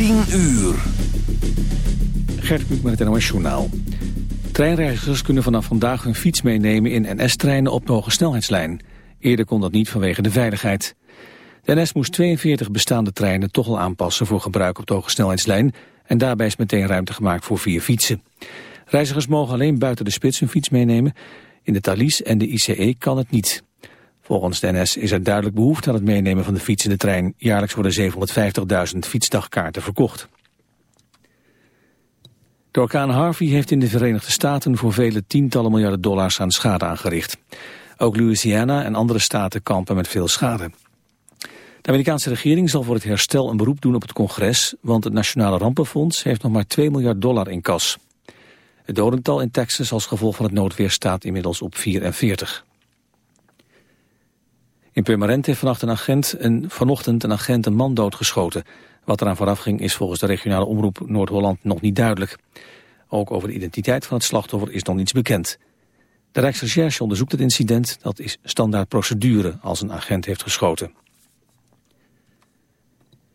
10 uur. Gert Kluk met het NOS Journaal. Treinreizigers kunnen vanaf vandaag hun fiets meenemen in NS-treinen op de hoge snelheidslijn. Eerder kon dat niet vanwege de veiligheid. De NS moest 42 bestaande treinen toch al aanpassen voor gebruik op de hoge snelheidslijn... en daarbij is meteen ruimte gemaakt voor vier fietsen. Reizigers mogen alleen buiten de spits hun fiets meenemen. In de Thalys en de ICE kan het niet. Volgens de NS is er duidelijk behoefte aan het meenemen van de fiets in de trein. Jaarlijks worden 750.000 fietsdagkaarten verkocht. De orkaan Harvey heeft in de Verenigde Staten voor vele tientallen miljarden dollars aan schade aangericht. Ook Louisiana en andere staten kampen met veel schade. De Amerikaanse regering zal voor het herstel een beroep doen op het congres, want het Nationale Rampenfonds heeft nog maar 2 miljard dollar in kas. Het dodental in Texas als gevolg van het noodweer staat inmiddels op 44. In Purmerend heeft vannacht een agent een, vanochtend een agent een man doodgeschoten. Wat eraan vooraf ging is volgens de regionale omroep Noord-Holland nog niet duidelijk. Ook over de identiteit van het slachtoffer is nog niets bekend. De Rijksrecherche onderzoekt het incident. Dat is standaard procedure als een agent heeft geschoten.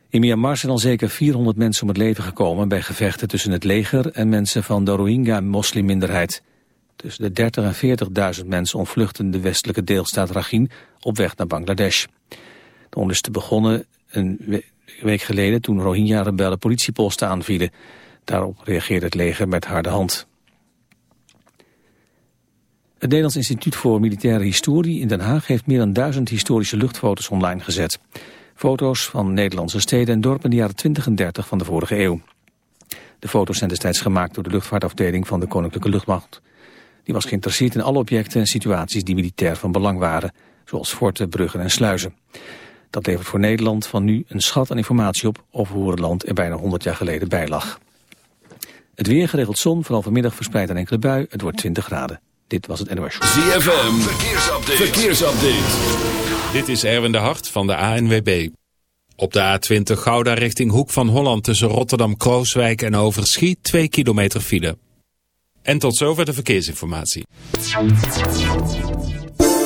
In Myanmar zijn al zeker 400 mensen om het leven gekomen... bij gevechten tussen het leger en mensen van de Rohingya-moslimminderheid. Tussen de 30.000 en 40.000 mensen ontvluchten de westelijke deelstaat Rakhine... op weg naar Bangladesh. De onderste begonnen een week geleden toen Rohingya-rebellen politieposten aanvielen. Daarop reageerde het leger met harde hand. Het Nederlands Instituut voor Militaire Historie in Den Haag heeft meer dan duizend historische luchtfoto's online gezet. Foto's van Nederlandse steden en dorpen in de jaren 20 en 30 van de vorige eeuw. De foto's zijn destijds gemaakt door de luchtvaartafdeling van de Koninklijke Luchtmacht. Die was geïnteresseerd in alle objecten en situaties die militair van belang waren, zoals forten, bruggen en sluizen. Dat levert voor Nederland van nu een schat aan informatie op over hoe het land er bijna 100 jaar geleden bij lag. Het weer geregeld zon, vooral vanmiddag verspreid een enkele bui. Het wordt 20 graden. Dit was het NOS ZFM, verkeersupdate. verkeersupdate. Dit is Erwin de Hart van de ANWB. Op de A20 Gouda richting Hoek van Holland tussen Rotterdam-Krooswijk en Overschie 2 kilometer file. En tot zover de verkeersinformatie.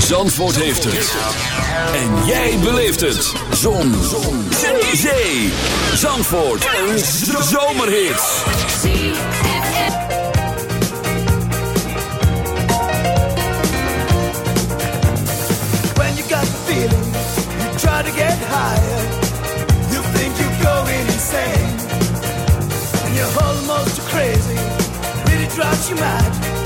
Zandvoort heeft het. En jij beleeft het. Zon. Zon. Zee. Zandvoort. Een zomerhit. When you got the feeling, you try to get higher. You think you're going insane. And you're almost crazy. Really drives you mad.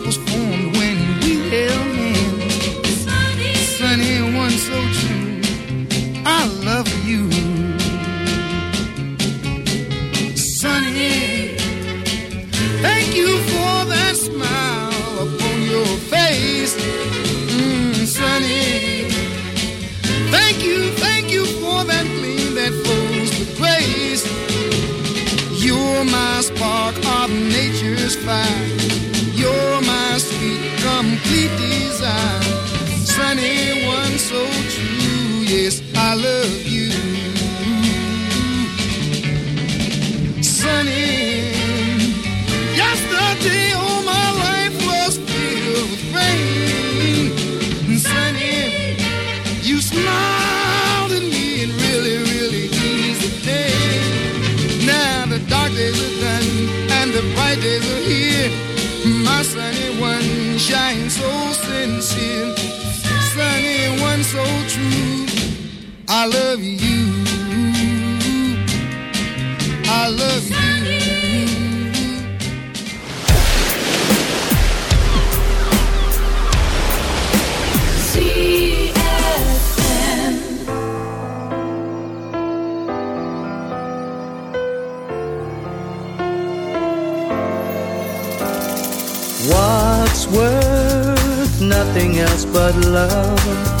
It's fine. I love you. I love you. What's worth nothing else but love?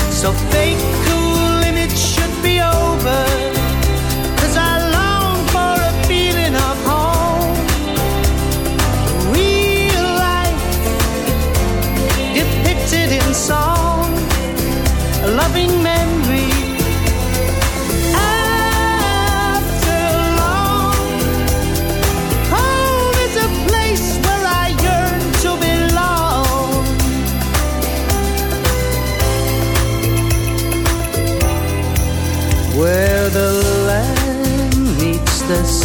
So fake cool limits should be over. Cause I long for a feeling of home. Real life depicted in song. A loving memory.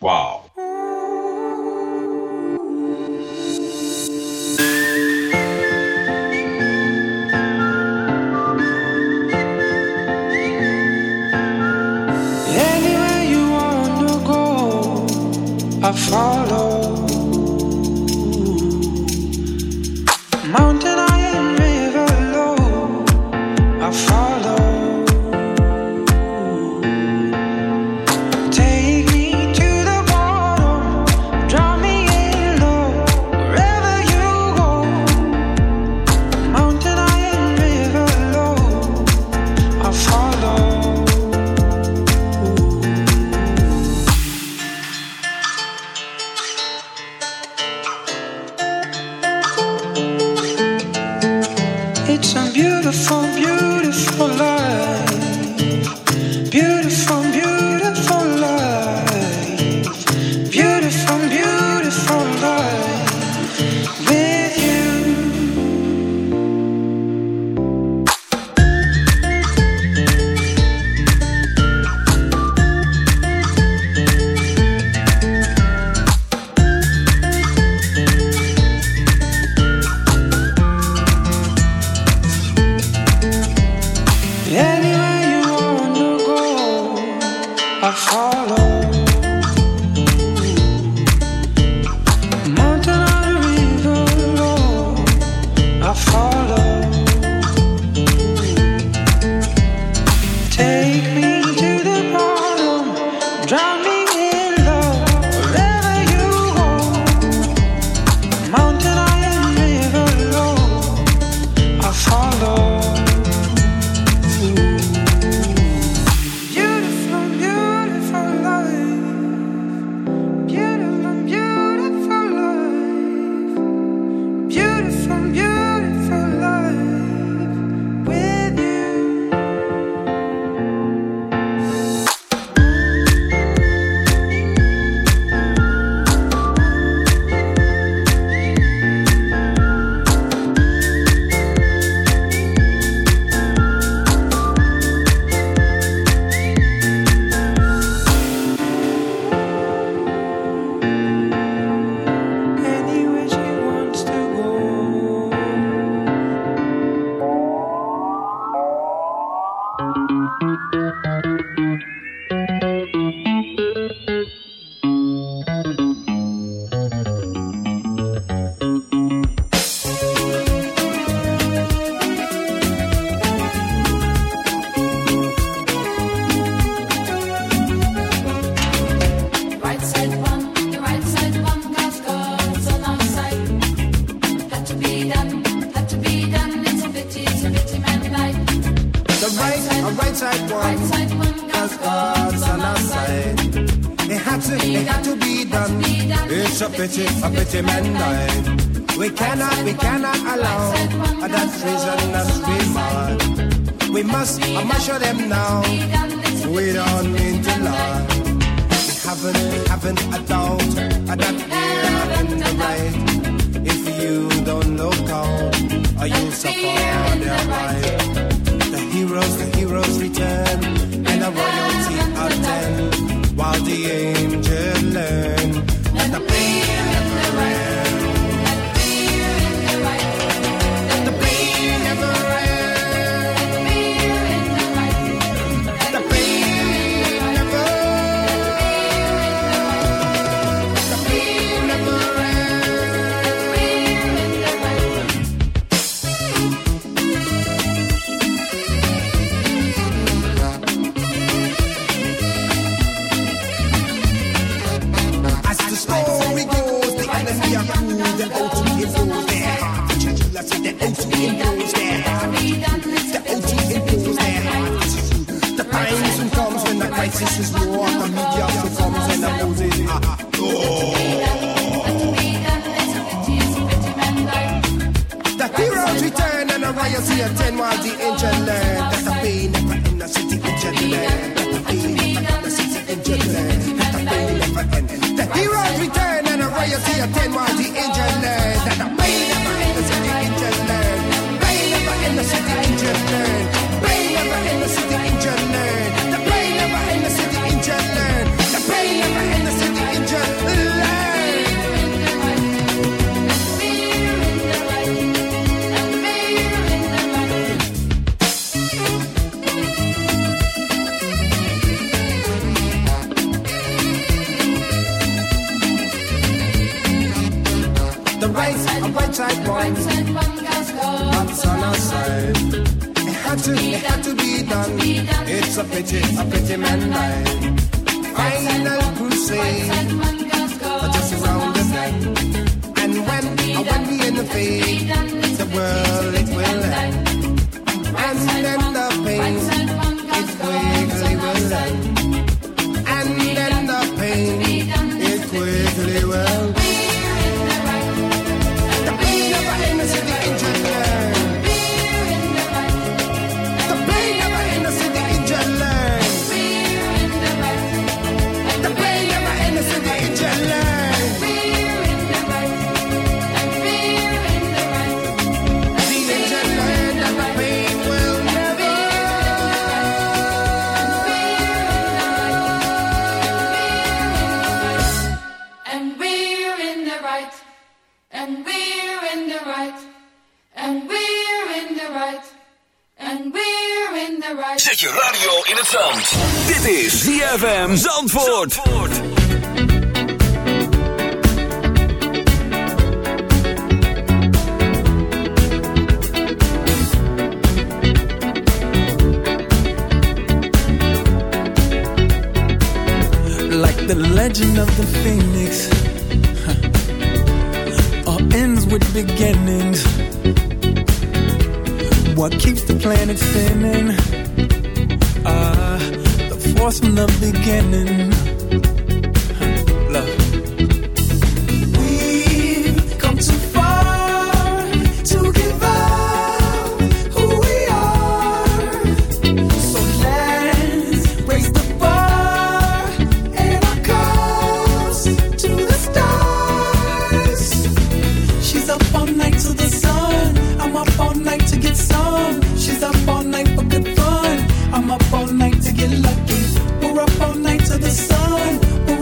Wow. Anywhere you wanna go, I follow.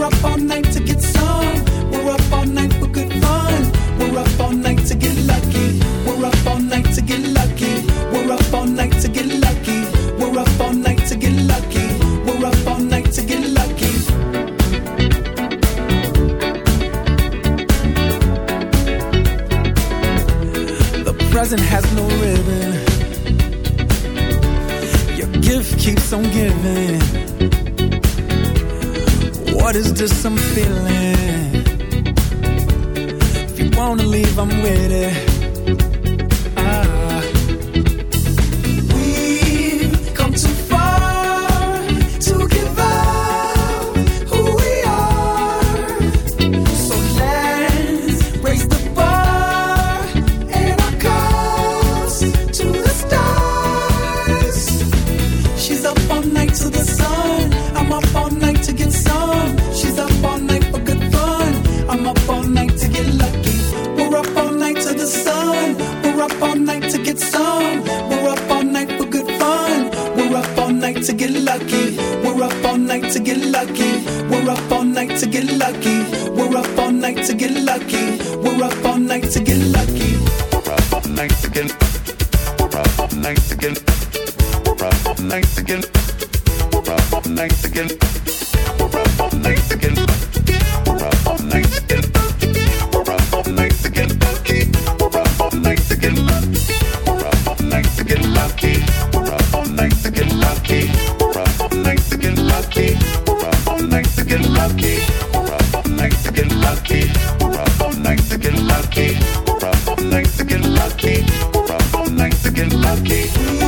Up all night to looking lucky.